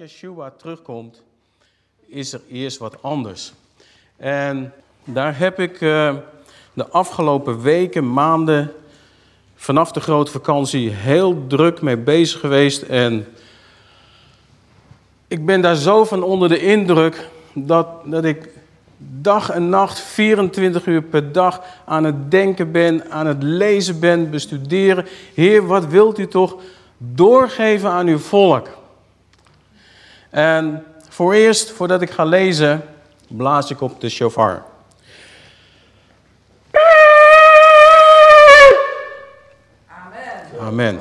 Yeshua terugkomt, is er eerst wat anders. En daar heb ik uh, de afgelopen weken, maanden, vanaf de grote vakantie heel druk mee bezig geweest. En ik ben daar zo van onder de indruk dat, dat ik dag en nacht, 24 uur per dag aan het denken ben, aan het lezen ben, bestuderen. Heer, wat wilt u toch doorgeven aan uw volk? En voor eerst, voordat ik ga lezen, blaas ik op de shofar. Amen. Amen.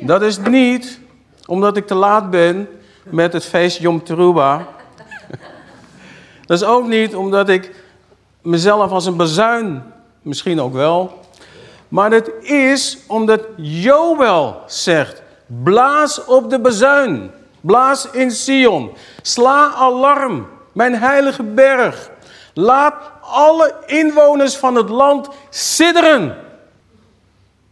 Dat is niet omdat ik te laat ben met het feest Yom Teruba. Dat is ook niet omdat ik mezelf als een bazuin, misschien ook wel. Maar het is omdat Joel zegt, blaas op de bazuin. Blaas in Sion. Sla alarm, mijn heilige berg. Laat alle inwoners van het land sidderen.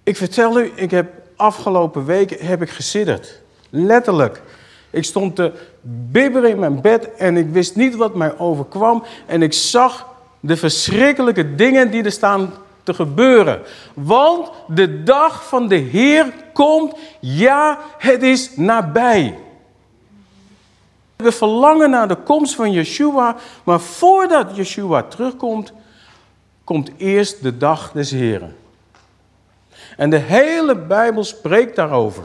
Ik vertel u, ik heb afgelopen weken heb ik gesidderd. Letterlijk. Ik stond te bibberen in mijn bed en ik wist niet wat mij overkwam. En ik zag de verschrikkelijke dingen die er staan te gebeuren. Want de dag van de Heer komt, ja, het is nabij. We verlangen naar de komst van Yeshua, maar voordat Yeshua terugkomt, komt eerst de dag des Heren. En de hele Bijbel spreekt daarover.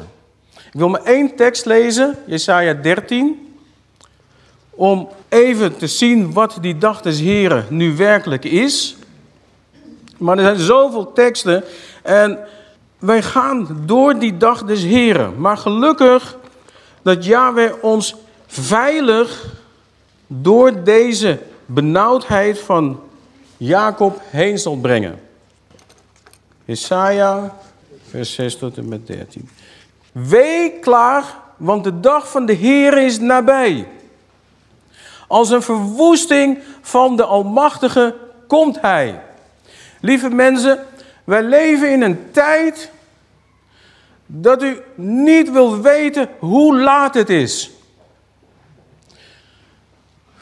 Ik wil maar één tekst lezen, Jesaja 13. Om even te zien wat die dag des Heren nu werkelijk is. Maar er zijn zoveel teksten en wij gaan door die dag des Heren. Maar gelukkig dat Yahweh ons veilig door deze benauwdheid van Jacob heen zal brengen. Jesaja, vers 6 tot en met 13. Wee klaar, want de dag van de Heer is nabij. Als een verwoesting van de Almachtige komt Hij. Lieve mensen, wij leven in een tijd dat u niet wilt weten hoe laat het is.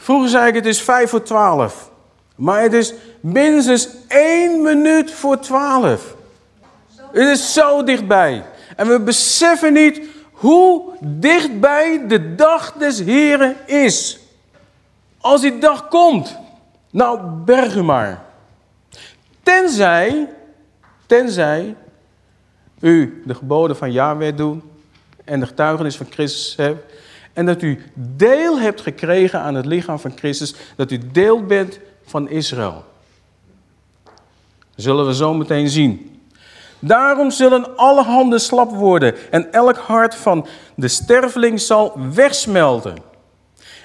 Vroeger zei ik het is vijf voor twaalf. Maar het is minstens één minuut voor twaalf. Het is zo dichtbij. En we beseffen niet hoe dichtbij de dag des Heren is. Als die dag komt, nou berg u maar. Tenzij, tenzij u de geboden van Yahweh doet en de getuigenis van Christus hebt. En dat u deel hebt gekregen aan het lichaam van Christus. Dat u deel bent van Israël. zullen we zo meteen zien. Daarom zullen alle handen slap worden en elk hart van de sterveling zal wegsmelten.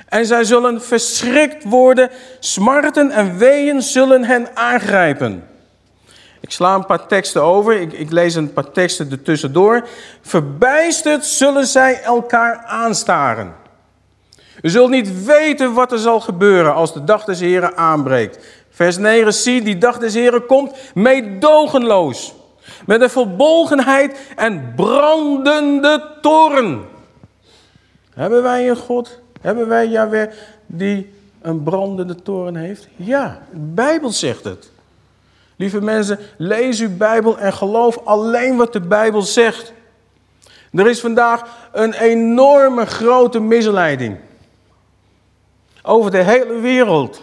En zij zullen verschrikt worden, smarten en weeën zullen hen aangrijpen. Ik sla een paar teksten over, ik, ik lees een paar teksten ertussendoor. Verbijsterd zullen zij elkaar aanstaren. U zult niet weten wat er zal gebeuren als de dag des Heren aanbreekt. Vers 9, zie, die dag des Heren komt meedogenloos. Met een verbolgenheid en brandende toren. Hebben wij een God, hebben wij Yahweh die een brandende toren heeft? Ja, de Bijbel zegt het. Lieve mensen, lees uw Bijbel en geloof alleen wat de Bijbel zegt. Er is vandaag een enorme grote misleiding. Over de hele wereld.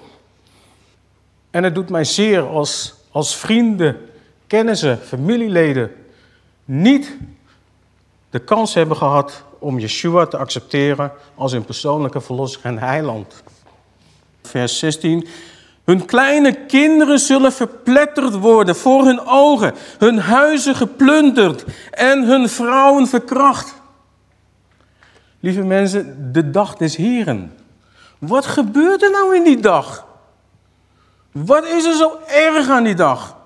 En het doet mij zeer als, als vrienden kennissen, familieleden niet de kans hebben gehad om Yeshua te accepteren als hun persoonlijke verlosser en heiland. Vers 16. Hun kleine kinderen zullen verpletterd worden voor hun ogen, hun huizen geplunderd en hun vrouwen verkracht. Lieve mensen, de dag des Heren. Wat gebeurt er nou in die dag? Wat is er zo erg aan die dag?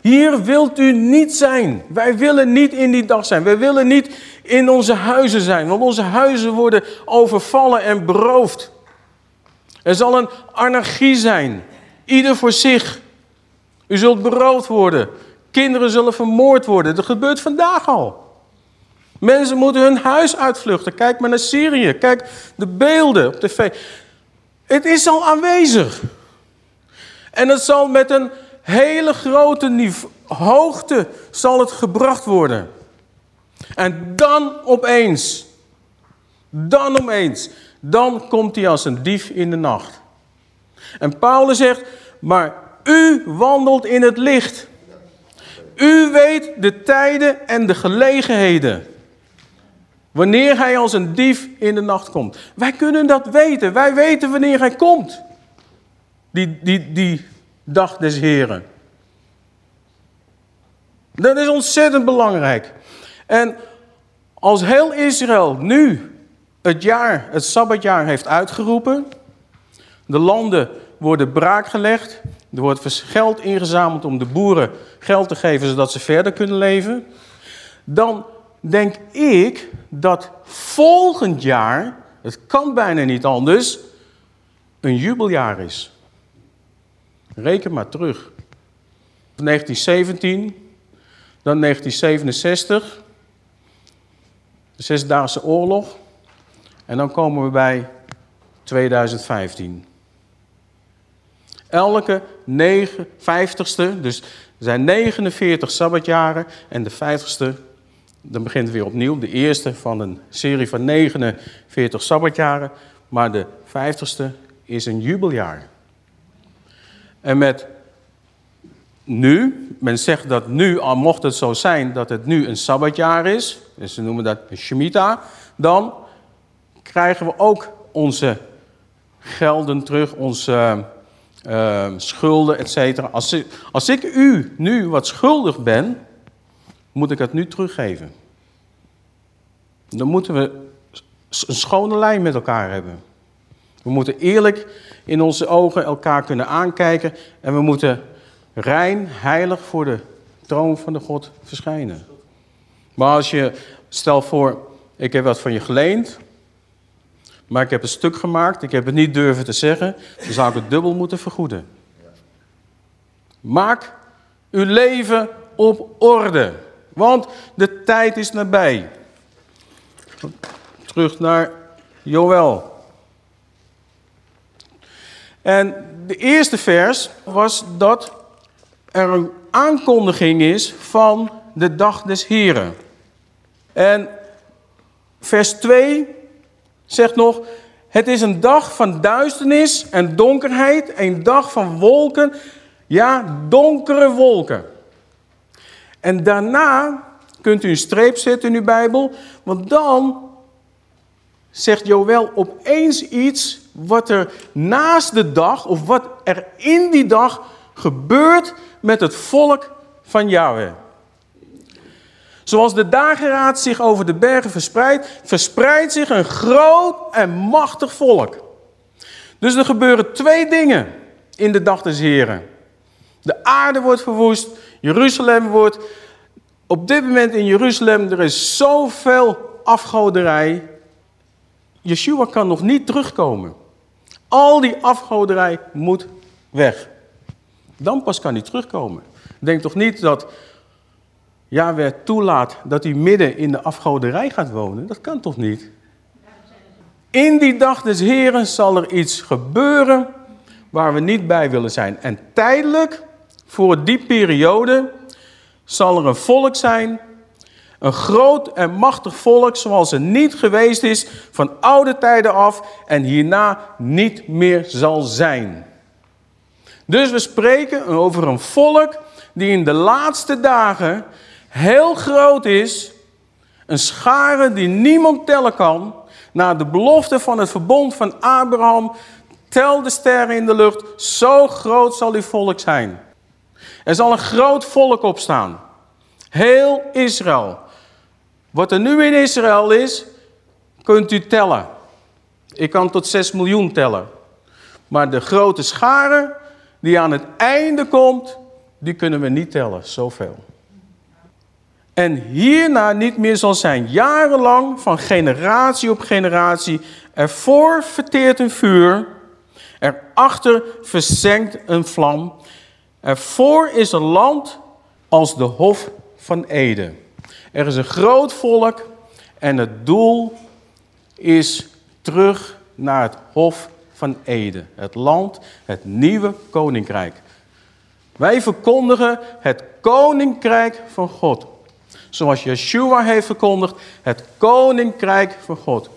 Hier wilt u niet zijn. Wij willen niet in die dag zijn. Wij willen niet in onze huizen zijn, want onze huizen worden overvallen en beroofd. Er zal een anarchie zijn, ieder voor zich. U zult beroofd worden. Kinderen zullen vermoord worden. Dat gebeurt vandaag al. Mensen moeten hun huis uitvluchten. Kijk maar naar Syrië. Kijk de beelden op tv. Het is al aanwezig. En het zal met een hele grote hoogte zal het gebracht worden. En dan opeens, dan opeens, dan komt hij als een dief in de nacht. En Paulus zegt, maar u wandelt in het licht. U weet de tijden en de gelegenheden. Wanneer hij als een dief in de nacht komt. Wij kunnen dat weten. Wij weten wanneer hij komt. Die, die, die dag des Heren. Dat is ontzettend belangrijk. En als heel Israël nu het jaar, het Sabbatjaar heeft uitgeroepen. De landen worden braakgelegd. Er wordt geld ingezameld om de boeren geld te geven zodat ze verder kunnen leven. Dan denk ik dat volgend jaar, het kan bijna niet anders, een jubeljaar is. Reken maar terug. 1917, dan 1967, de Zesdaagse Oorlog. En dan komen we bij 2015. Elke 50ste, dus er zijn 49 sabbatjaren en de 50ste, dan begint weer opnieuw. De eerste van een serie van 49 sabbatjaren, maar de 50ste is een jubeljaar. En met nu, men zegt dat nu, al mocht het zo zijn dat het nu een sabbatjaar is, dus ze noemen dat Shemitah, dan krijgen we ook onze gelden terug, onze uh, schulden, etc. Als, als ik u nu wat schuldig ben, moet ik het nu teruggeven. Dan moeten we een schone lijn met elkaar hebben. We moeten eerlijk in onze ogen elkaar kunnen aankijken en we moeten rein, heilig voor de troon van de God verschijnen. Maar als je, stel voor, ik heb wat van je geleend, maar ik heb een stuk gemaakt, ik heb het niet durven te zeggen, dan zou ik het dubbel moeten vergoeden. Maak uw leven op orde, want de tijd is nabij. Terug naar Joël. En de eerste vers was dat er een aankondiging is van de dag des Heren. En vers 2 zegt nog, het is een dag van duisternis en donkerheid, een dag van wolken, ja, donkere wolken. En daarna kunt u een streep zetten in uw Bijbel, want dan zegt Joël opeens iets wat er naast de dag, of wat er in die dag gebeurt met het volk van Yahweh. Zoals de dageraad zich over de bergen verspreidt, verspreidt zich een groot en machtig volk. Dus er gebeuren twee dingen in de dag des Heren. De aarde wordt verwoest, Jeruzalem wordt... Op dit moment in Jeruzalem, er is zoveel afgoderij. Yeshua kan nog niet terugkomen. Al die afgoderij moet weg. Dan pas kan hij terugkomen. Denk toch niet dat Yahweh toelaat dat hij midden in de afgoderij gaat wonen? Dat kan toch niet? In die dag des Heren zal er iets gebeuren waar we niet bij willen zijn. En tijdelijk, voor die periode, zal er een volk zijn, een groot en machtig volk zoals er niet geweest is van oude tijden af en hierna niet meer zal zijn. Dus we spreken over een volk die in de laatste dagen heel groot is. Een schare die niemand tellen kan. Naar de belofte van het verbond van Abraham. Tel de sterren in de lucht. Zo groot zal uw volk zijn. Er zal een groot volk opstaan. Heel Israël. Wat er nu in Israël is, kunt u tellen. Ik kan tot 6 miljoen tellen. Maar de grote schare die aan het einde komt, die kunnen we niet tellen. Zoveel en hierna niet meer zal zijn. Jarenlang, van generatie op generatie, ervoor verteert een vuur, erachter verzenkt een vlam. Ervoor is een land als de Hof van Eden. Er is een groot volk En het doel is terug naar het Hof van Ede. Het land, het nieuwe koninkrijk. Wij verkondigen het koninkrijk van God. Zoals Yeshua heeft verkondigd, het koninkrijk van God.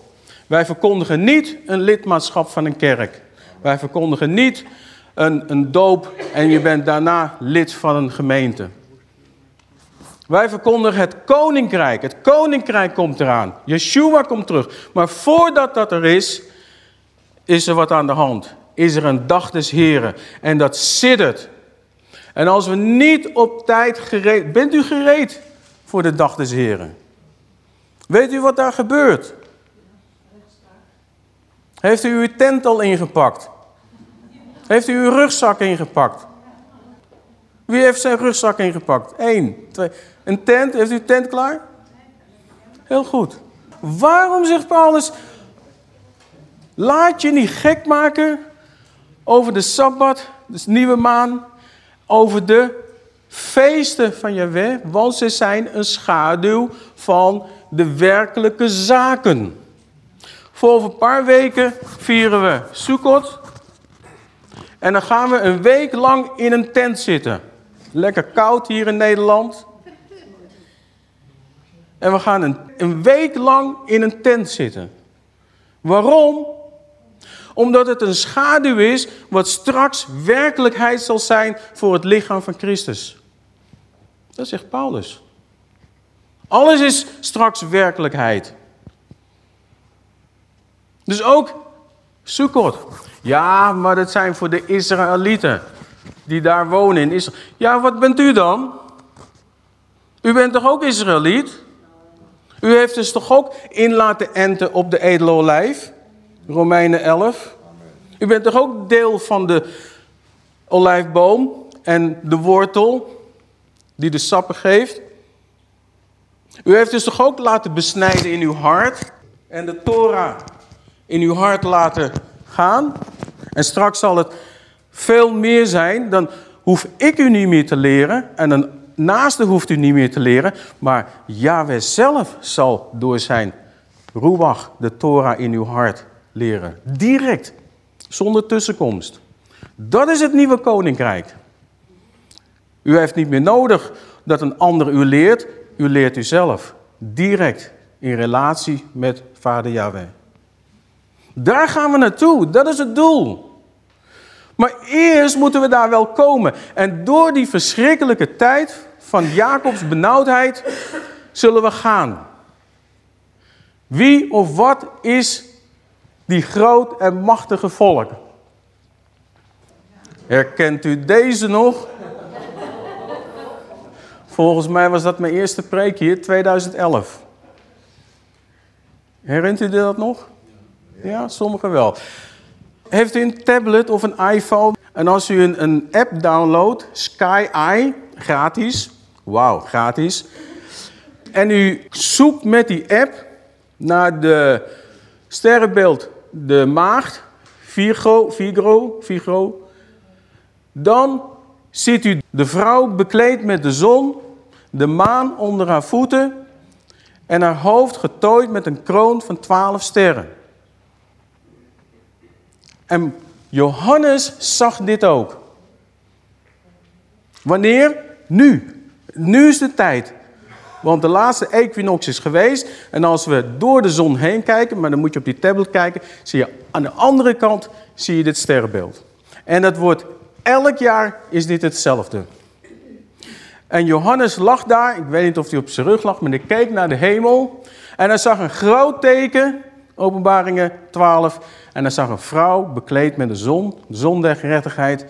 Wij verkondigen niet een lidmaatschap van een kerk. Wij verkondigen niet een, een doop en je bent daarna lid van een gemeente. Wij verkondigen het koninkrijk. Het koninkrijk komt eraan. Yeshua komt terug. Maar voordat dat er is, is er wat aan de hand. Is er een dag des Heren. En dat siddert. En als we niet op tijd gereed... Bent u gereed voor de dag des Heren? Weet u wat daar gebeurt? Heeft u uw tent al ingepakt? Heeft u uw rugzak ingepakt? Wie heeft zijn rugzak ingepakt? Eén, twee. Een tent, heeft u uw tent klaar? Heel goed. Waarom zegt Paulus, laat je niet gek maken over de Sabbat, de nieuwe maan, over de feesten van Yahweh, want ze zijn een schaduw van de werkelijke zaken. Voor over een paar weken vieren we Sukkot. En dan gaan we een week lang in een tent zitten. Lekker koud hier in Nederland. En we gaan een, een week lang in een tent zitten. Waarom? Omdat het een schaduw is wat straks werkelijkheid zal zijn voor het lichaam van Christus. Dat zegt Paulus. Alles is straks werkelijkheid. Dus ook Sukkot. Ja, maar dat zijn voor de Israëlieten die daar wonen in Israël. Ja, wat bent u dan? U bent toch ook Israëliet? U heeft dus toch ook in laten enten op de edele olijf? Romeinen 11. U bent toch ook deel van de olijfboom en de wortel die de sappen geeft? U heeft dus toch ook laten besnijden in uw hart en de Torah in uw hart laten gaan? En straks zal het veel meer zijn, dan hoef ik u niet meer te leren en een naaste hoeft u niet meer te leren, maar Yahweh zelf zal door zijn Ruach, de Torah in uw hart leren. Direct, zonder tussenkomst. Dat is het nieuwe koninkrijk. U heeft niet meer nodig dat een ander u leert, u leert u zelf. Direct in relatie met Vader Yahweh. Daar gaan we naartoe, dat is het doel. Maar eerst moeten we daar wel komen. En door die verschrikkelijke tijd van Jacobs benauwdheid zullen we gaan. Wie of wat is die groot en machtige volk? Herkent u deze nog? Volgens mij was dat mijn eerste preek hier, 2011. Herinnert u dat nog? Ja, sommigen wel. Heeft u een tablet of een iPhone? En als u een, een app downloadt, Sky Eye, gratis. Wauw, gratis. En u zoekt met die app naar de sterrenbeeld de maagd, Virgo, Virgo, Virgo. Dan ziet u de vrouw bekleed met de zon, de maan onder haar voeten en haar hoofd getooid met een kroon van twaalf sterren. En Johannes zag dit ook. Wanneer? Nu. Nu is de tijd. Want de laatste equinox is geweest. En als we door de zon heen kijken, maar dan moet je op die tablet kijken, zie je aan de andere kant zie je dit sterrenbeeld. En dat wordt elk jaar is dit hetzelfde. En Johannes lag daar, ik weet niet of hij op zijn rug lag, maar hij keek naar de hemel. En hij zag een groot teken, openbaringen 12. En hij zag een vrouw bekleed met de zon, de zon der gerechtigheid.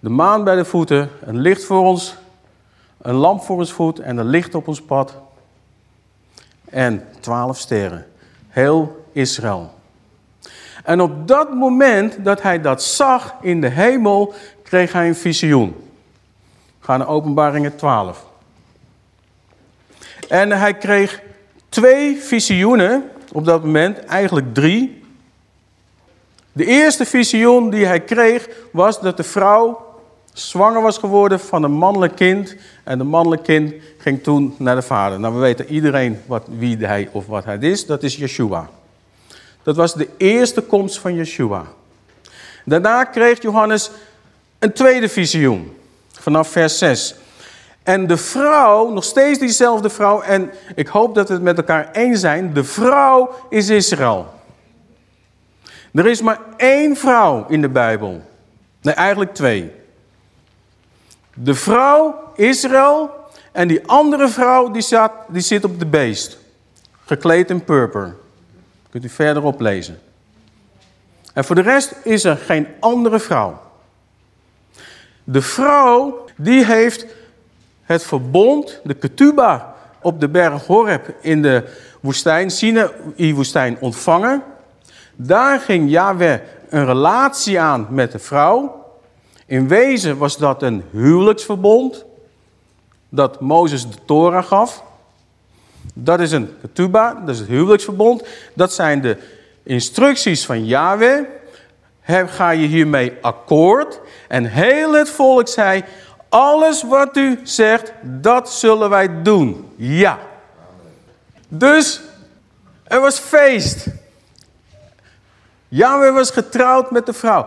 De maan bij de voeten, een licht voor ons, een lamp voor ons voet en een licht op ons pad. En twaalf sterren. Heel Israël. En op dat moment dat hij dat zag in de hemel, kreeg hij een visioen. Gaan naar openbaringen 12. En hij kreeg twee visioenen op dat moment, eigenlijk drie. De eerste visioen die hij kreeg was dat de vrouw zwanger was geworden van een mannelijk kind. En de mannelijk kind ging toen naar de vader. Nou, we weten iedereen wat, wie hij of wat hij is. Dat is Yeshua. Dat was de eerste komst van Yeshua. Daarna kreeg Johannes een tweede visioen. Vanaf vers 6. En de vrouw, nog steeds diezelfde vrouw. En ik hoop dat we het met elkaar eens zijn. De vrouw is Israël. Er is maar één vrouw in de Bijbel. Nee, eigenlijk twee. De vrouw Israël en die andere vrouw die, zat, die zit op de beest. Gekleed in purper. Kunt u verder oplezen. En voor de rest is er geen andere vrouw. De vrouw die heeft het verbond, de ketuba, op de berg Horeb in de woestijn, Sinaï-woestijn ontvangen. Daar ging Yahweh een relatie aan met de vrouw. In wezen was dat een huwelijksverbond dat Mozes de Torah gaf. Dat is een ketuba, dat is het huwelijksverbond. Dat zijn de instructies van Yahweh. Ga je hiermee akkoord? En heel het volk zei, alles wat u zegt, dat zullen wij doen. Ja. Dus er was feest. Yahweh was getrouwd met de vrouw.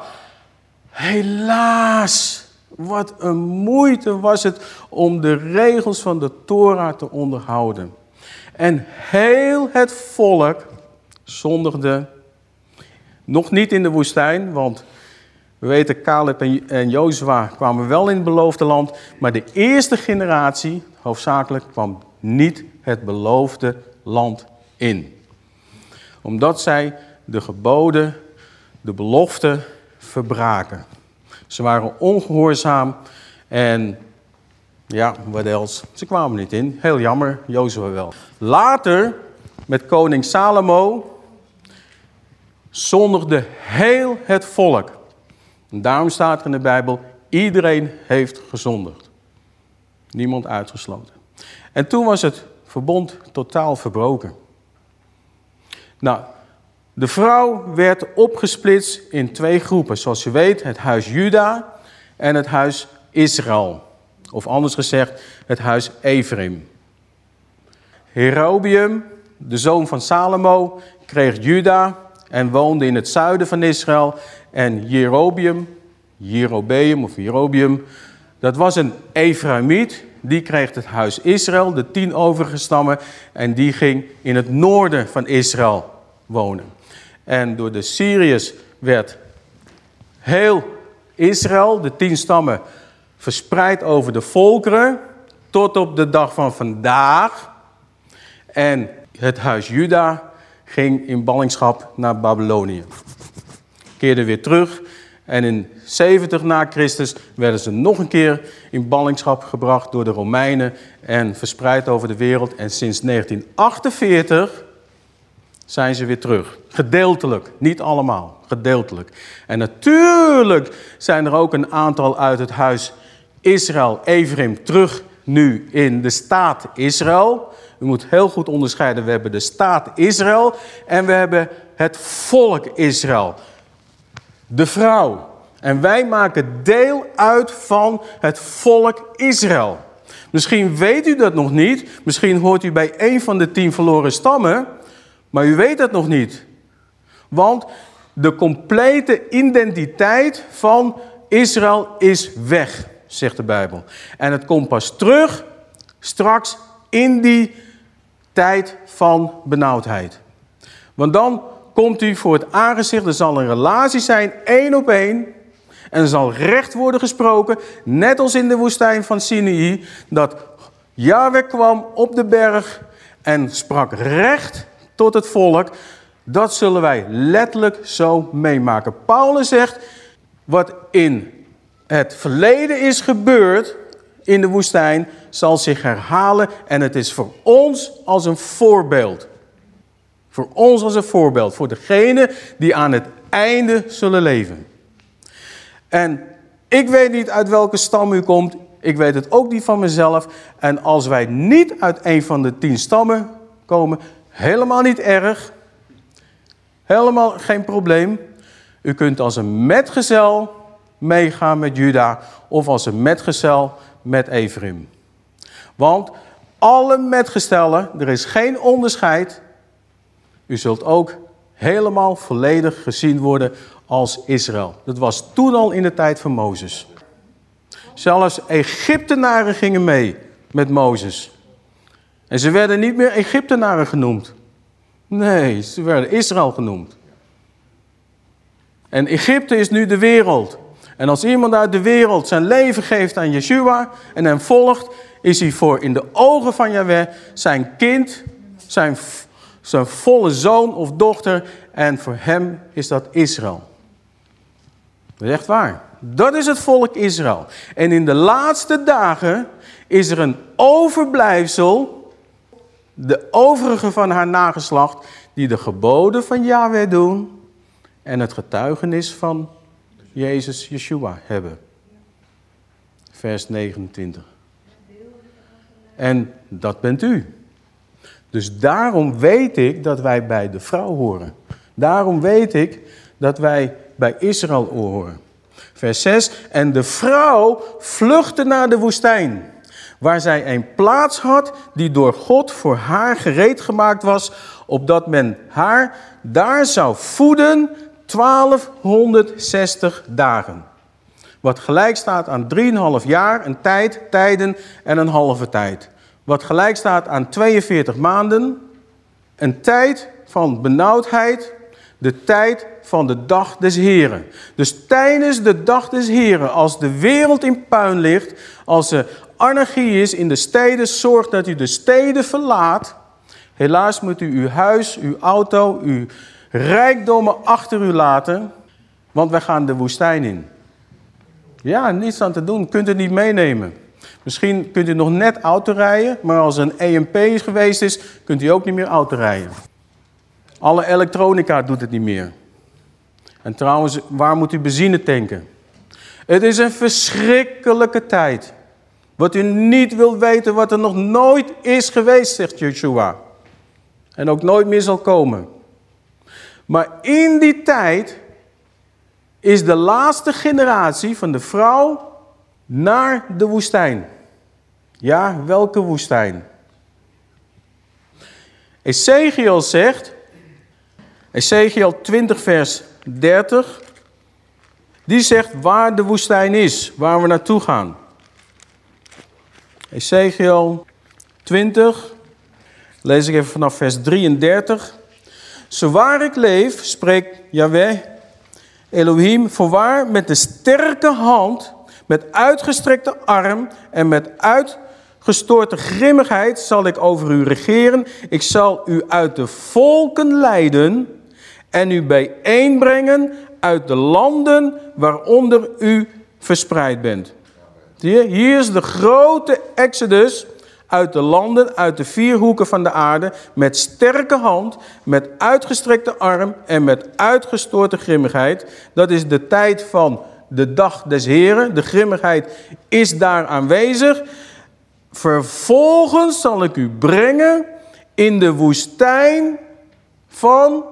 Helaas, wat een moeite was het om de regels van de Torah te onderhouden. En heel het volk zondigde, nog niet in de woestijn, want we weten Caleb en Jozua kwamen wel in het beloofde land, maar de eerste generatie, hoofdzakelijk, kwam niet het beloofde land in. Omdat zij de geboden, de beloften verbraken. Ze waren ongehoorzaam en ja, wat else? Ze kwamen niet in. Heel jammer, Jozua wel. Later, met koning Salomo, zondigde heel het volk. Daarom staat er in de Bijbel, iedereen heeft gezondigd. Niemand uitgesloten. En toen was het verbond totaal verbroken. Nou, de vrouw werd opgesplitst in twee groepen. Zoals je weet, het huis Juda en het huis Israël. Of anders gezegd, het huis Ephraim. Herobium, de zoon van Salomo, kreeg Juda en woonde in het zuiden van Israël. En Jerobium, Jerobeum of Jerobium, dat was een Ephraimiet. Die kreeg het huis Israël, de tien overige stammen. En die ging in het noorden van Israël wonen. En door de Syriërs werd heel Israël, de tien stammen, verspreid over de volkeren. Tot op de dag van vandaag. En het huis Juda ging in ballingschap naar Babylonië. Keerde weer terug. En in 70 na Christus werden ze nog een keer in ballingschap gebracht door de Romeinen en verspreid over de wereld. En sinds 1948 zijn ze weer terug. Gedeeltelijk, niet allemaal, gedeeltelijk. En natuurlijk zijn er ook een aantal uit het huis Israël, Ephraim, terug nu in de staat Israël. U moet heel goed onderscheiden, we hebben de staat Israël en we hebben het volk Israël. De vrouw. En wij maken deel uit van het volk Israël. Misschien weet u dat nog niet. Misschien hoort u bij een van de tien verloren stammen. Maar u weet het nog niet. Want de complete identiteit van Israël is weg, zegt de Bijbel. En het komt pas terug straks in die tijd van benauwdheid. Want dan komt u voor het aangezicht, er zal een relatie zijn, één op één. En er zal recht worden gesproken, net als in de woestijn van Sinai, dat Yahweh kwam op de berg en sprak recht tot het volk. Dat zullen wij letterlijk zo meemaken. Paulus zegt, wat in het verleden is gebeurd in de woestijn, zal zich herhalen. En het is voor ons als een voorbeeld. Voor ons als een voorbeeld. Voor degene die aan het einde zullen leven. En ik weet niet uit welke stam u komt. Ik weet het ook niet van mezelf. En als wij niet uit een van de tien stammen komen, helemaal niet erg. Helemaal geen probleem. U kunt als een metgezel meegaan met Juda of als een metgezel met Ephraim. Want alle metgestellen, er is geen onderscheid. U zult ook helemaal volledig gezien worden als Israël. Dat was toen al in de tijd van Mozes. Zelfs Egyptenaren gingen mee met Mozes. En ze werden niet meer Egyptenaren genoemd. Nee, ze werden Israël genoemd. En Egypte is nu de wereld. En als iemand uit de wereld zijn leven geeft aan Yeshua en hem volgt, is hij voor in de ogen van Yahweh zijn kind, zijn, zijn volle zoon of dochter. En voor hem is dat Israël. Dat is echt waar. Dat is het volk Israël. En in de laatste dagen is er een overblijfsel, de overige van haar nageslacht, die de geboden van Yahweh doen en het getuigenis van Jezus, Yeshua hebben. Vers 29. En dat bent u. Dus daarom weet ik dat wij bij de vrouw horen. Daarom weet ik dat wij bij Israël horen. Vers 6. En de vrouw vluchtte naar de woestijn, waar zij een plaats had die door God voor haar gereed gemaakt was, opdat men haar daar zou voeden 1260 dagen. Wat gelijk staat aan 3,5 jaar, een tijd, tijden en een halve tijd. Wat gelijk staat aan 42 maanden, een tijd van benauwdheid, de tijd van de dag des Heren. Dus tijdens de dag des Heren, als de wereld in puin ligt, als er anarchie is in de steden, zorg dat u de steden verlaat. Helaas moet u uw huis, uw auto, uw rijkdommen achter u laten, want wij gaan de woestijn in. Ja, niets aan te doen, kunt u niet meenemen. Misschien kunt u nog net auto rijden, maar als een EMP geweest is, kunt u ook niet meer auto rijden. Alle elektronica doet het niet meer. En trouwens, waar moet u benzine tanken? Het is een verschrikkelijke tijd. Wat u niet wilt weten, wat er nog nooit is geweest, zegt Yeshua. En ook nooit meer zal komen. Maar in die tijd is de laatste generatie van de vrouw naar de woestijn. Ja, welke woestijn? Ezekiel zegt, Ezekiel 20 vers 30, die zegt waar de woestijn is, waar we naartoe gaan. Ezekiel 20, lees ik even vanaf vers 33. Zowaar ik leef, spreekt Yahweh, Elohim, voorwaar met de sterke hand, met uitgestrekte arm en met uitgestoorte grimmigheid zal ik over u regeren. Ik zal u uit de volken leiden en u bijeenbrengen uit de landen waaronder u verspreid bent. Je? Hier is de grote exodus uit de landen, uit de vier hoeken van de aarde, met sterke hand, met uitgestrekte arm en met uitgestoorde grimmigheid. Dat is de tijd van de dag des Heren. De grimmigheid is daar aanwezig. Vervolgens zal ik u brengen in de woestijn van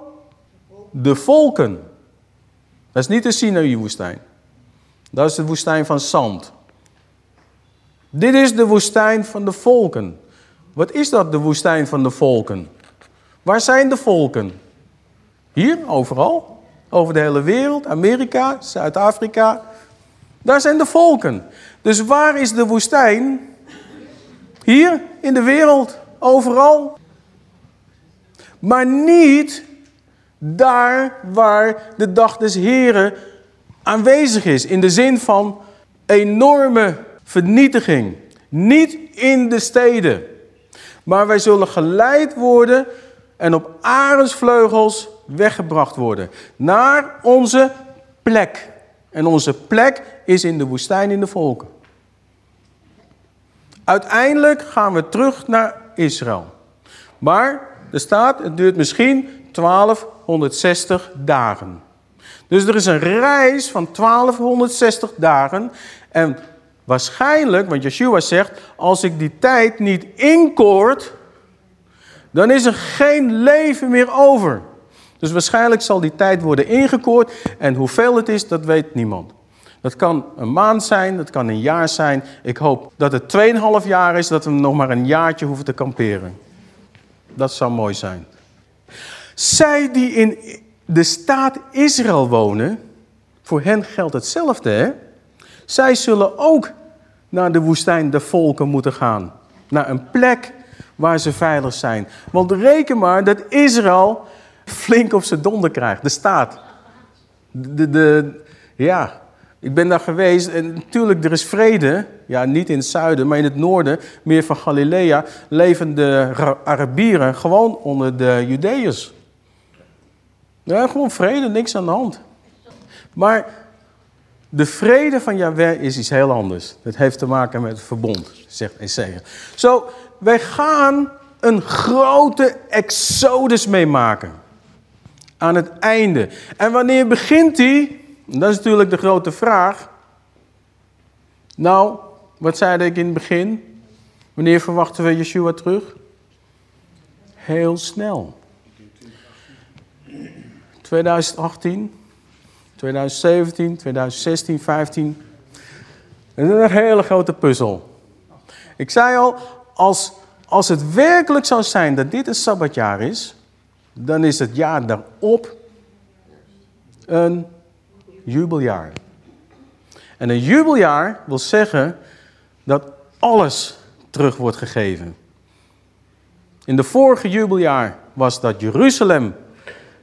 de volken. Dat is niet de Sinaï-woestijn. Dat is de woestijn van zand. Dit is de woestijn van de volken. Wat is dat, de woestijn van de volken? Waar zijn de volken? Hier, overal. Over de hele wereld, Amerika, Zuid-Afrika. Daar zijn de volken. Dus waar is de woestijn? Hier, in de wereld, overal. Maar niet daar waar de dag des Heren aanwezig is. In de zin van enorme vernietiging. Niet in de steden. Maar wij zullen geleid worden en op arendsvleugels weggebracht worden. Naar onze plek. En onze plek is in de woestijn in de volken. Uiteindelijk gaan we terug naar Israël. Maar er staat, het duurt misschien 1260 dagen. Dus er is een reis van 1260 dagen. En waarschijnlijk, want Yeshua zegt, als ik die tijd niet inkoord, dan is er geen leven meer over. Dus waarschijnlijk zal die tijd worden ingekoord. En hoeveel het is, dat weet niemand. Dat kan een maand zijn, dat kan een jaar zijn. Ik hoop dat het 2,5 jaar is, dat we nog maar een jaartje hoeven te kamperen. Dat zou mooi zijn. Zij die in de staat Israël wonen, voor hen geldt hetzelfde. Hè? Zij zullen ook naar de woestijn de volken moeten gaan. Naar een plek waar ze veilig zijn. Want reken maar dat Israël flink op zijn donder krijgt. De staat. De, de, ja, ik ben daar geweest en natuurlijk, er is vrede. Ja, niet in het zuiden, maar in het noorden, meer van Galilea, leven de Arabieren gewoon onder de Judeërs. Ja, gewoon vrede, niks aan de hand. Maar de vrede van Yahweh is iets heel anders. Het heeft te maken met het verbond, zegt Isaiah. Zo, wij gaan een grote exodus meemaken. Aan het einde. En wanneer begint die? Dat is natuurlijk de grote vraag. Nou, wat zei ik in het begin? Wanneer verwachten we Yeshua terug? Heel snel. 2018, 2017, 2016, 15. Dat is een hele grote puzzel. Ik zei al, als, als het werkelijk zou zijn dat dit een sabbatjaar is, dan is het jaar daarop een jubeljaar. En een jubeljaar wil zeggen dat alles terug wordt gegeven. In de vorige jubeljaar was dat Jeruzalem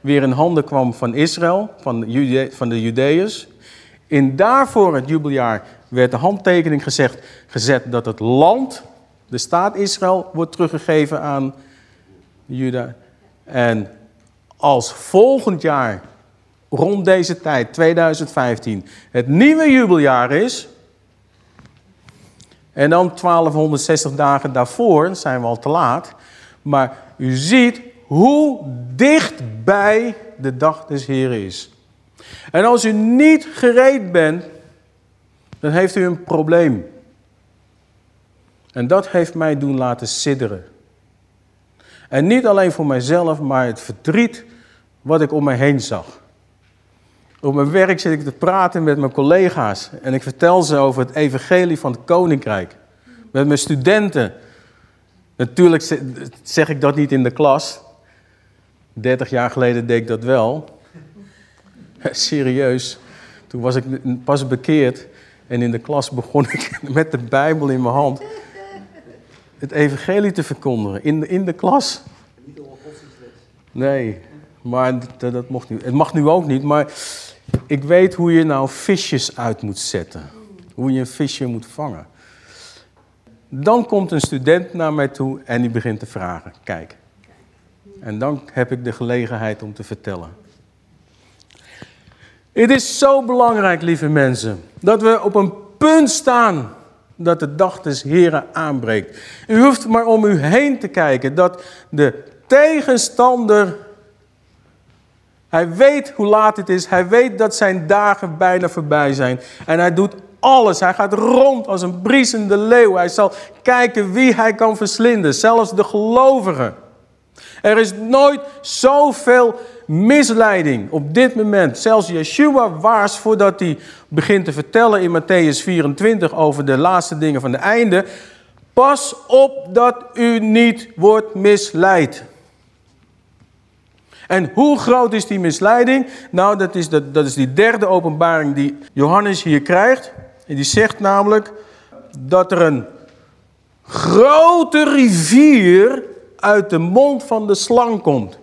weer in handen kwam van Israël, van de, Jude van de Judeërs. In daarvoor het jubeljaar werd de handtekening gezegd, gezet dat het land, de staat Israël, wordt teruggegeven aan Juda. En als volgend jaar, rond deze tijd, 2015, het nieuwe jubeljaar is. En dan 1260 dagen daarvoor, zijn we al te laat. Maar u ziet hoe dichtbij de dag des Heren is. En als u niet gereed bent, dan heeft u een probleem. En dat heeft mij doen laten sidderen. En niet alleen voor mijzelf, maar het verdriet wat ik om me heen zag. Op mijn werk zit ik te praten met mijn collega's en ik vertel ze over het evangelie van het koninkrijk. Met mijn studenten. Natuurlijk zeg ik dat niet in de klas, 30 jaar geleden deed ik dat wel. Serieus. Toen was ik pas bekeerd en in de klas begon ik met de Bijbel in mijn hand het evangelie te verkondigen. In de, in de klas. Nee, maar dat, dat mocht niet. Het mag nu ook niet, maar ik weet hoe je nou visjes uit moet zetten. Hoe je een visje moet vangen. Dan komt een student naar mij toe en die begint te vragen. Kijk, en dan heb ik de gelegenheid om te vertellen. Het is zo belangrijk, lieve mensen, dat we op een punt staan dat de dag des Heren aanbreekt. U hoeft maar om u heen te kijken dat de tegenstander, hij weet hoe laat het is, hij weet dat zijn dagen bijna voorbij zijn en hij doet alles. Hij gaat rond als een briesende leeuw. Hij zal kijken wie hij kan verslinden, zelfs de gelovigen. Er is nooit zoveel misleiding op dit moment. Zelfs Yeshua waars voordat hij begint te vertellen in Matthäus 24 over de laatste dingen van de einde. Pas op dat u niet wordt misleid. En hoe groot is die misleiding? Nou, dat is, dat, dat is die derde openbaring die Johannes hier krijgt. En die zegt namelijk dat er een grote rivier uit de mond van de slang komt.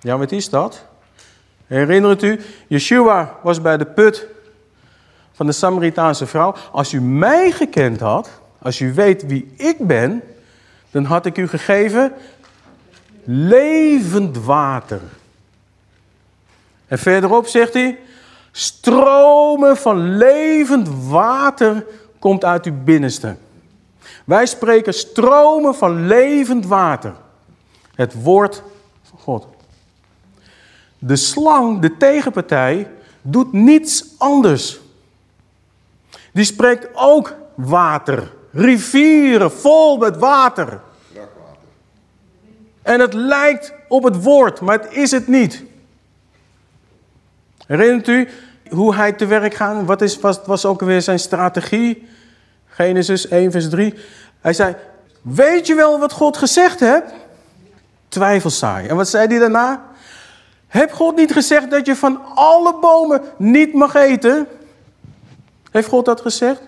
Ja, wat is dat? Herinnert u, Yeshua was bij de put van de Samaritaanse vrouw. Als u mij gekend had, als u weet wie ik ben, dan had ik u gegeven levend water. En verderop zegt hij, stromen van levend water komt uit uw binnenste. Wij spreken stromen van levend water. Het woord van God. De slang, de tegenpartij, doet niets anders. Die spreekt ook water. Rivieren vol met water. En het lijkt op het woord, maar het is het niet. Herinnert u, hoe hij te werk gaat. Wat is, was, ook weer zijn strategie? Genesis 1 vers 3. Hij zei, weet je wel wat God gezegd heeft? Twijfel saai. En wat zei hij daarna? Heb God niet gezegd dat je van alle bomen niet mag eten? Heeft God dat gezegd?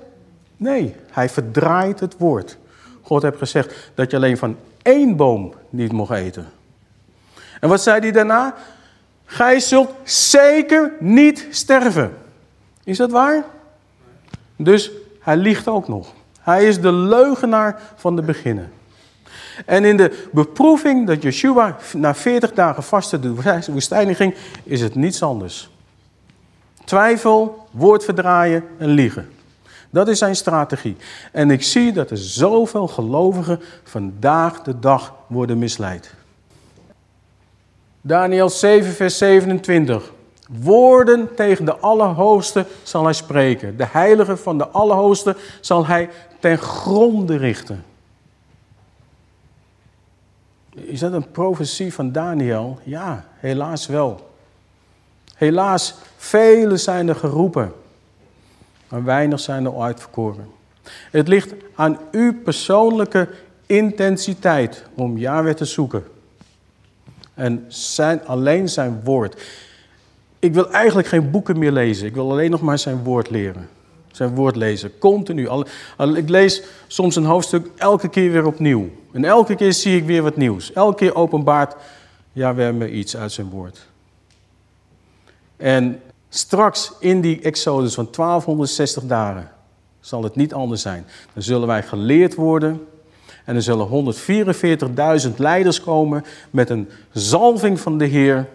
Nee, hij verdraait het woord. God heeft gezegd dat je alleen van één boom niet mocht eten. En wat zei hij daarna? Gij zult zeker niet sterven. Is dat waar? Dus hij liegt ook nog. Hij is de leugenaar van de beginnen. En in de beproeving dat Yeshua na 40 dagen vasten de woestijn ging, is het niets anders. Twijfel, woord verdraaien en liegen. Dat is zijn strategie. En ik zie dat er zoveel gelovigen vandaag de dag worden misleid. Daniel 7, vers 27. Woorden tegen de Allerhoogste zal hij spreken. De heilige van de Allerhoogste zal hij ten gronde richten. Is dat een profetie van Daniel? Ja, helaas wel. Helaas, velen zijn er geroepen, maar weinig zijn er uitverkoren. Het ligt aan uw persoonlijke intensiteit om Yahweh te zoeken. En zijn, alleen zijn woord. Ik wil eigenlijk geen boeken meer lezen. Ik wil alleen nog maar zijn woord leren. Zijn woord lezen, continu. Ik lees soms een hoofdstuk elke keer weer opnieuw. En elke keer zie ik weer wat nieuws. Elke keer openbaart Yahweh me iets uit zijn woord. En straks in die Exodus van 1260 dagen zal het niet anders zijn. Dan zullen wij geleerd worden en er zullen 144.000 leiders komen met een zalving van de Heer.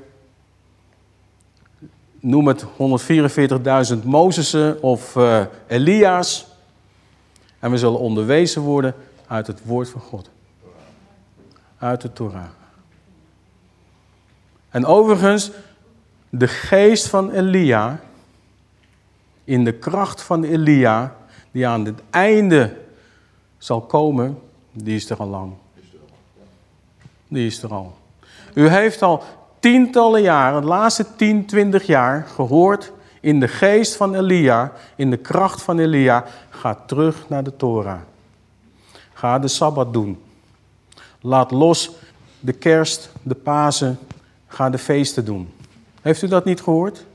Noem het 144.000 Mozessen of uh, Elia's. En we zullen onderwezen worden uit het woord van God. Uit de Torah. En overigens, de geest van Elia, in de kracht van Elia, die aan het einde zal komen, die is er al lang. Die is er al. U heeft al tientallen jaren, de laatste 10, 20 jaar, gehoord in de geest van Elia, in de kracht van Elia, ga terug naar de Torah. Ga de Sabbat doen. Laat los de kerst, de Pasen, ga de feesten doen. Heeft u dat niet gehoord?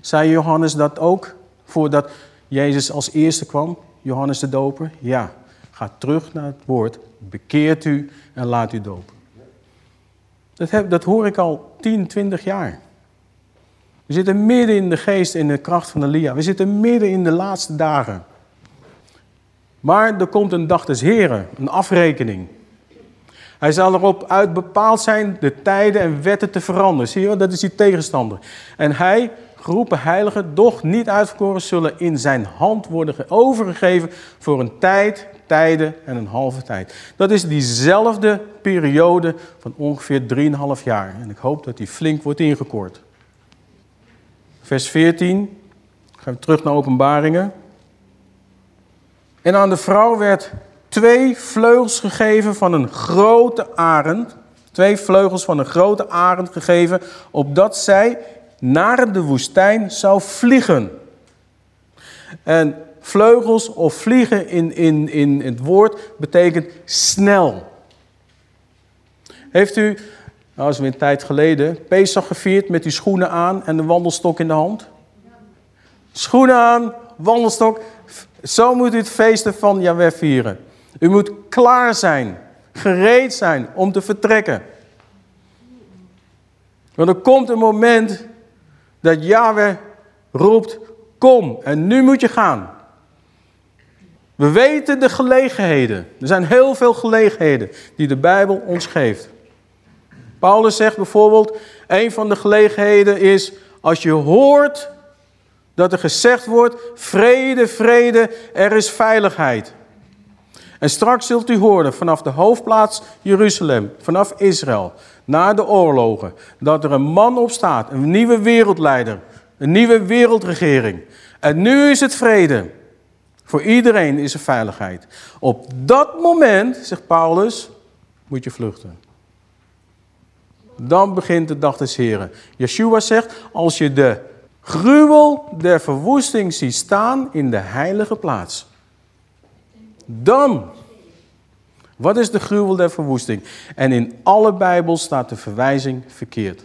Zei Johannes dat ook voordat Jezus als eerste kwam? Johannes de Doper? Ja. Ga terug naar het woord, bekeert u en laat u dopen. Dat, heb, dat hoor ik al 10, 20 jaar. We zitten midden in de geest en de kracht van Elia. We zitten midden in de laatste dagen. Maar er komt een dag des Heren, een afrekening. Hij zal erop uit bepaald zijn de tijden en wetten te veranderen. Zie je wel, dat is die tegenstander. En hij, geroepen heiligen, doch niet uitverkoren, zullen in zijn hand worden overgegeven voor een tijd, tijden en een halve tijd. Dat is diezelfde periode van ongeveer 3,5 jaar. En ik hoop dat die flink wordt ingekort. Vers 14, gaan we terug naar openbaringen. En aan de vrouw werd twee vleugels gegeven van een grote arend. Twee vleugels van een grote arend gegeven, opdat zij naar de woestijn zou vliegen. En vleugels of vliegen in, in, in het woord betekent snel. Heeft u, nou is weer een tijd geleden, Pesach gevierd met uw schoenen aan en een wandelstok in de hand? Schoenen aan, wandelstok. Zo moet u het feesten van Jahweh vieren. U moet klaar zijn, gereed zijn om te vertrekken. Want er komt een moment dat Yahweh roept, kom en nu moet je gaan. We weten de gelegenheden. Er zijn heel veel gelegenheden die de Bijbel ons geeft. Paulus zegt bijvoorbeeld, een van de gelegenheden is als je hoort dat er gezegd wordt, vrede, vrede, er is veiligheid. En straks zult u horen vanaf de hoofdplaats Jeruzalem, vanaf Israël, na de oorlogen, dat er een man opstaat, een nieuwe wereldleider, een nieuwe wereldregering. En nu is het vrede. Voor iedereen is er veiligheid. Op dat moment, zegt Paulus, moet je vluchten. Dan begint de dag des Heren. Yeshua zegt, als je de gruwel der verwoesting zie staan in de heilige plaats. Dan, wat is de gruwel der verwoesting? En in alle Bijbels staat de verwijzing verkeerd.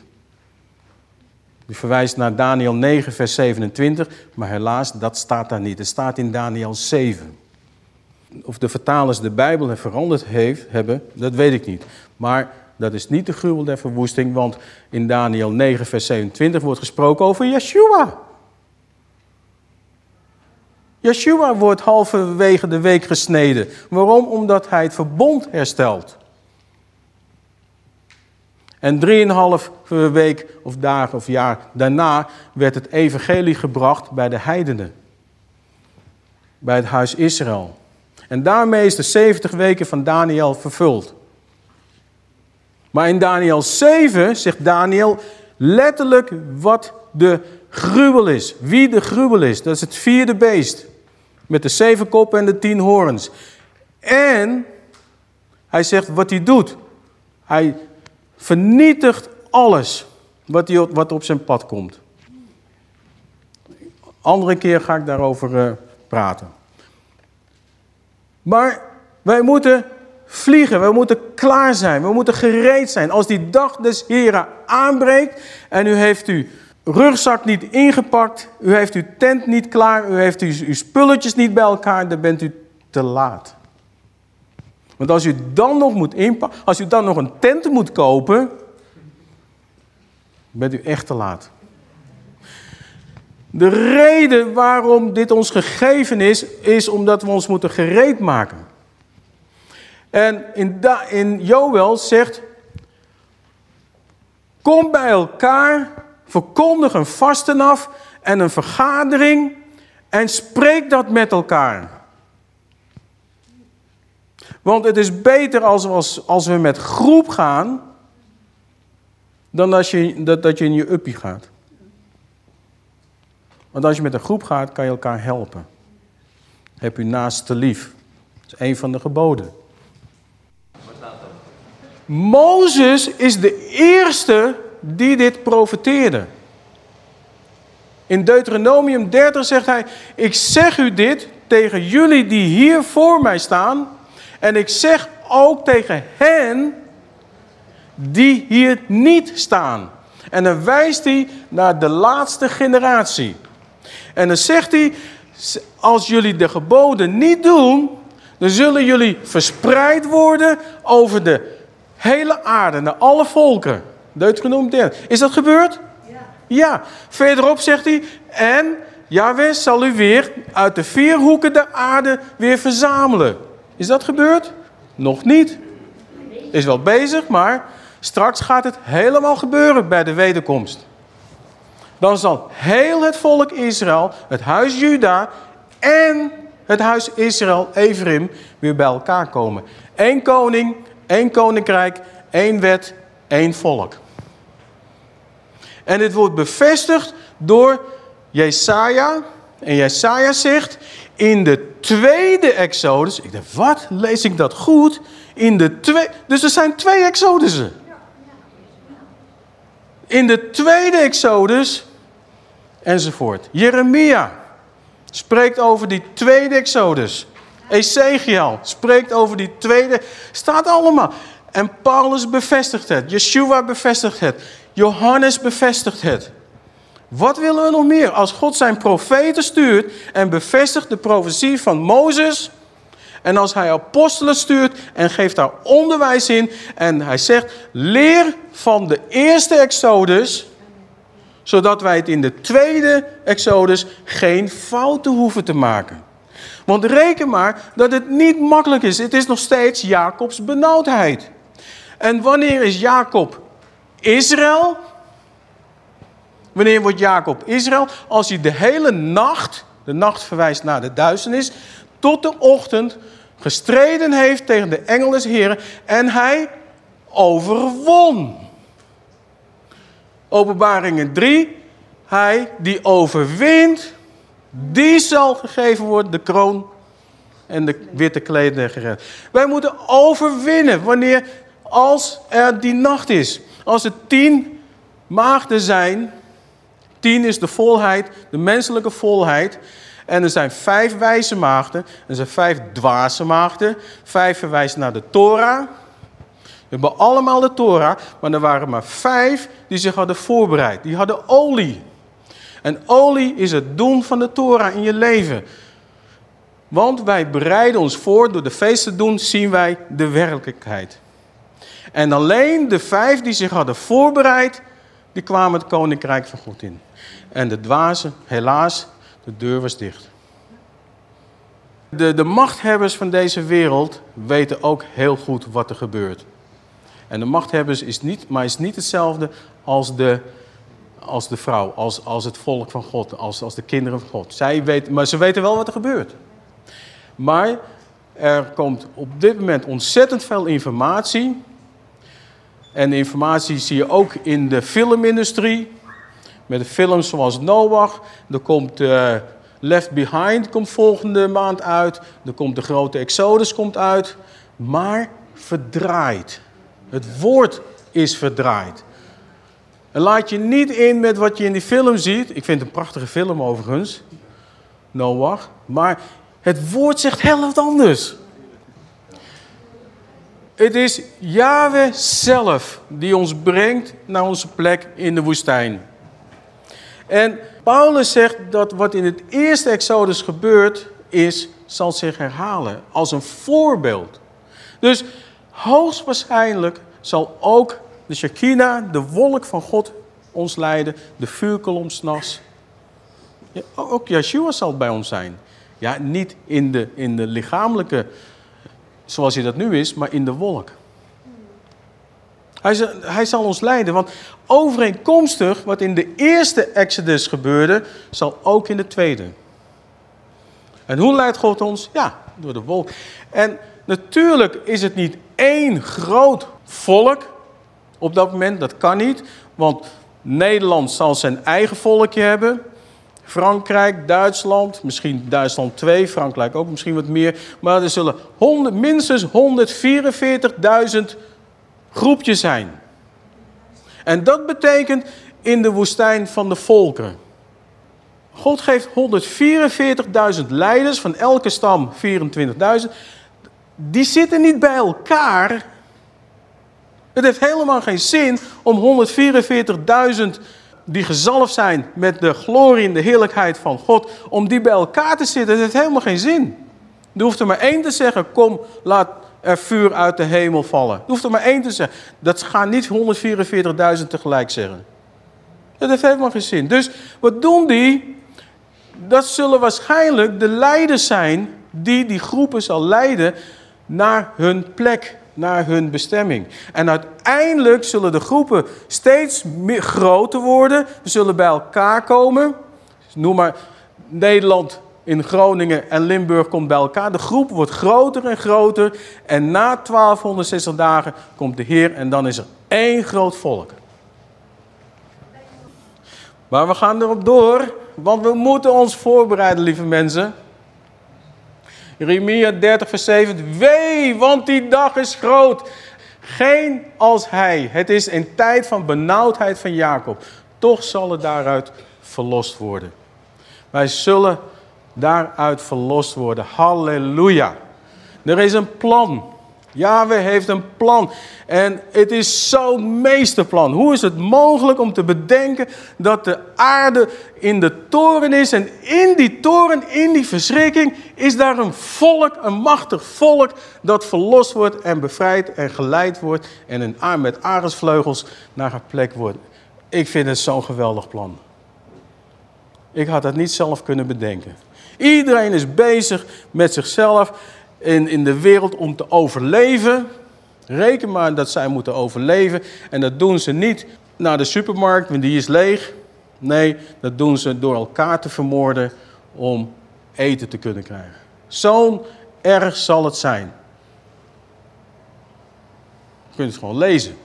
Die verwijst naar Daniel 9, vers 27, maar helaas, dat staat daar niet. Het staat in Daniel 7. Of de vertalers de Bijbel veranderd heeft, hebben, dat weet ik niet. Maar dat is niet de gruwel der verwoesting, want in Daniel 9, vers 27 wordt gesproken over Yeshua. Yeshua wordt halverwege de week gesneden. Waarom? Omdat hij het verbond herstelt. En drieënhalf week of dagen of jaar daarna werd het evangelie gebracht bij de heidenen. Bij het huis Israël. En daarmee is de 70 weken van Daniel vervuld. Maar in Daniel 7 zegt Daniel letterlijk wat de gruwel is. Wie de gruwel is. Dat is het vierde beest. Met de zeven koppen en de tien horens. En hij zegt wat hij doet. Hij vernietigt alles wat, hij, wat op zijn pad komt. Andere keer ga ik daarover uh, praten. Maar wij moeten vliegen, we moeten klaar zijn, we moeten gereed zijn. Als die dag des Heren aanbreekt en u heeft uw rugzak niet ingepakt, u heeft uw tent niet klaar, u heeft uw spulletjes niet bij elkaar, dan bent u te laat. Want als u dan nog moet inpakken, als u dan nog een tent moet kopen, bent u echt te laat. De reden waarom dit ons gegeven is, is omdat we ons moeten gereed maken. En in, in Joel zegt, kom bij elkaar, verkondig een vasten af en een vergadering en spreek dat met elkaar. Want het is beter als, als, als we met groep gaan, dan als je, dat, dat je in je uppie gaat. Want als je met een groep gaat, kan je elkaar helpen. Heb u naast te lief. Dat is een van de geboden. Mozes is de eerste die dit profeteerde. In Deuteronomium 30 zegt hij: Ik zeg u dit tegen jullie die hier voor mij staan. En ik zeg ook tegen hen die hier niet staan. En dan wijst hij naar de laatste generatie. En dan zegt hij: Als jullie de geboden niet doen, dan zullen jullie verspreid worden over de hele aarde, naar alle volken. Deuteronomium 30. Is dat gebeurd? Ja. Ja. Verderop zegt hij, en Yahweh zal u weer uit de vier hoeken der aarde weer verzamelen. Is dat gebeurd? Nog niet. Is wel bezig, maar straks gaat het helemaal gebeuren bij de wederkomst. Dan zal heel het volk Israël, het huis Juda en het huis Israël, Ephraim, weer bij elkaar komen. Eén koning, één koninkrijk, één wet, één volk. En dit wordt bevestigd door Jesaja. En Jesaja zegt, in de tweede Exodus, ik dacht, wat, lees ik dat goed? In de twee, dus er zijn twee Exodussen. In de tweede Exodus, enzovoort. Jeremia spreekt over die tweede Exodus. Ezekiel spreekt over die tweede. Staat allemaal. En Paulus bevestigt het. Yeshua bevestigt het. Johannes bevestigt het. Wat willen we nog meer? Als God zijn profeten stuurt en bevestigt de profetie van Mozes. En als hij apostelen stuurt en geeft daar onderwijs in. En hij zegt, leer van de eerste Exodus. Zodat wij het in de tweede Exodus geen fouten hoeven te maken. Want reken maar dat het niet makkelijk is. Het is nog steeds Jacobs benauwdheid. En wanneer is Jacob Israël? Wanneer wordt Jacob Israël? Als hij de hele nacht, de nacht verwijst naar de duisternis, tot de ochtend gestreden heeft tegen de engel des Heren en hij overwon. Openbaringen 3, hij die overwint, die zal gegeven worden de kroon en de witte kleding gered. Wij moeten overwinnen wanneer, als er die nacht is. Als er tien maagden zijn Tien is de volheid, de menselijke volheid. En er zijn vijf wijze maagden. Er zijn vijf dwaze maagden. Vijf verwijzen naar de Torah. We hebben allemaal de Torah, maar er waren maar vijf die zich hadden voorbereid. Die hadden olie. En olie is het doen van de Torah in je leven. Want wij bereiden ons voor, door de feest te doen, zien wij de werkelijkheid. En alleen de vijf die zich hadden voorbereid, die kwamen het koninkrijk van God in. En de dwazen, helaas, de deur was dicht. De, de machthebbers van deze wereld weten ook heel goed wat er gebeurt. En de machthebbers is niet, maar is niet hetzelfde als de, als de vrouw, als, als het volk van God, als, als de kinderen van God. Zij weten, maar ze weten wel wat er gebeurt. Maar er komt op dit moment ontzettend veel informatie. En de informatie zie je ook in de filmindustrie. Met de films zoals Noach. Er komt uh, Left Behind komt volgende maand uit. Er komt de grote Exodus komt uit. Maar verdraaid. Het woord is verdraaid. En laat je niet in met wat je in die film ziet. Ik vind het een prachtige film overigens. Noach. Maar het woord zegt heel wat anders. Het is Yahweh zelf die ons brengt naar onze plek in de woestijn. En Paulus zegt dat wat in het eerste Exodus gebeurt is, zal zich herhalen als een voorbeeld. Dus hoogstwaarschijnlijk zal ook de Shekinah, de wolk van God, ons leiden. De vuurkolom s'nachts. Ook Yeshua zal bij ons zijn. Ja, niet in de, in de lichamelijke, zoals hij dat nu is, maar in de wolk. Hij zal, hij zal ons leiden, want overeenkomstig wat in de eerste Exodus gebeurde, zal ook in de tweede. En hoe leidt God ons? Ja, door de wolk. En natuurlijk is het niet één groot volk op dat moment, dat kan niet. Want Nederland zal zijn eigen volkje hebben. Frankrijk, Duitsland, misschien Duitsland 2, Frankrijk ook misschien wat meer. Maar er zullen 100, minstens 144.000 groepjes zijn. En dat betekent in de woestijn van de volken. God geeft 144.000 leiders, van elke stam 24.000. Die zitten niet bij elkaar. Het heeft helemaal geen zin om 144.000 die gezalfd zijn met de glorie en de heerlijkheid van God, om die bij elkaar te zitten. Dat heeft helemaal geen zin. Er hoeft er maar één te zeggen, kom, laat er vuur uit de hemel vallen. Er hoeft er maar één te zeggen. Dat gaan niet 144.000 tegelijk zeggen. Dat heeft helemaal geen zin. Dus wat doen die? Dat zullen waarschijnlijk de leiders zijn die die groepen zal leiden naar hun plek naar hun bestemming. En uiteindelijk zullen de groepen steeds groter worden. Zullen bij elkaar komen. Noem maar Nederland in Groningen en Limburg komt bij elkaar. De groep wordt groter en groter. En na 1260 dagen komt de Heer en dan is er één groot volk. Maar we gaan erop door, want we moeten ons voorbereiden, lieve mensen. Jeremia 30 vers 7. Wee, want die dag is groot. Geen als hij. Het is een tijd van benauwdheid van Jacob. Toch zal het daaruit verlost worden. Wij zullen daaruit verlost worden. Halleluja. Er is een plan. Yahweh heeft een plan. En het is zo'n meesterplan. Hoe is het mogelijk om te bedenken dat de aarde in de toren is. En in die toren, in die verschrikking, is daar een volk, een machtig volk, dat verlost wordt en bevrijd en geleid wordt. En een, met arendsvleugels naar een plek wordt. Ik vind het zo'n geweldig plan. Ik had dat niet zelf kunnen bedenken. Iedereen is bezig met zichzelf in, in de wereld om te overleven. Reken maar dat zij moeten overleven. En dat doen ze niet naar de supermarkt, want die is leeg. Nee, dat doen ze door elkaar te vermoorden om eten te kunnen krijgen. Zo'n erg zal het zijn. Je kunt het gewoon lezen.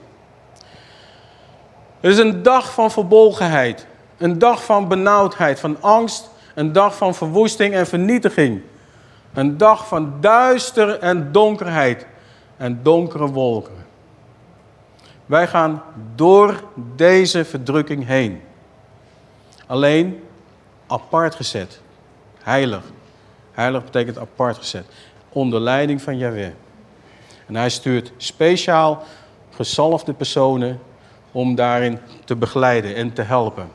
Het is een dag van verbolgenheid. Een dag van benauwdheid, van angst. Een dag van verwoesting en vernietiging. Een dag van duister en donkerheid en donkere wolken. Wij gaan door deze verdrukking heen. Alleen apart gezet. Heilig. Heilig betekent apart gezet. Onder leiding van Yahweh. En hij stuurt speciaal gezalfde personen om daarin te begeleiden en te helpen.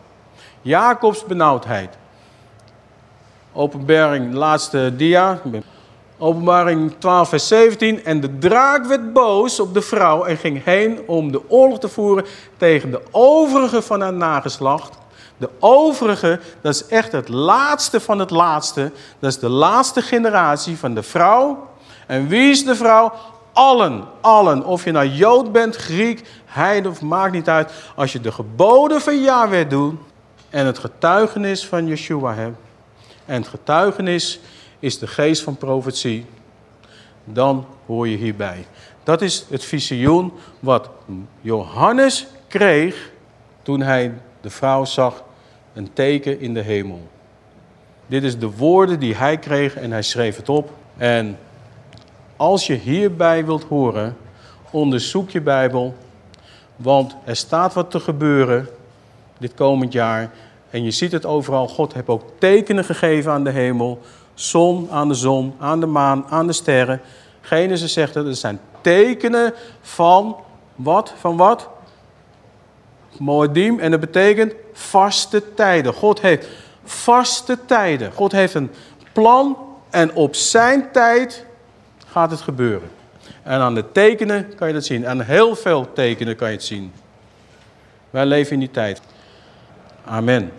Jacobs benauwdheid. Openbaring, laatste dia. Openbaring 12, vers 17. En de draak werd boos op de vrouw en ging heen om de oorlog te voeren tegen de overige van haar nageslacht. De overige, dat is echt het laatste van het laatste. Dat is de laatste generatie van de vrouw. En wie is de vrouw? Allen, allen. Of je nou Jood bent, Griek, Heide of maakt niet uit. Als je de geboden van Yahweh doet en het getuigenis van Yeshua hebt. En getuigenis is de geest van profetie. Dan hoor je hierbij. Dat is het visioen wat Johannes kreeg toen hij de vrouw zag een teken in de hemel. Dit is de woorden die hij kreeg en hij schreef het op. En als je hierbij wilt horen, onderzoek je Bijbel. Want er staat wat te gebeuren dit komend jaar. En je ziet het overal. God heeft ook tekenen gegeven aan de hemel. Zon, aan de zon, aan de maan, aan de sterren. Genesis zegt dat het zijn tekenen van wat? Van wat? Moedim. En dat betekent vaste tijden. God heeft vaste tijden. God heeft een plan en op zijn tijd gaat het gebeuren. En aan de tekenen kan je dat zien. Aan heel veel tekenen kan je het zien. Wij leven in die tijd. Amen.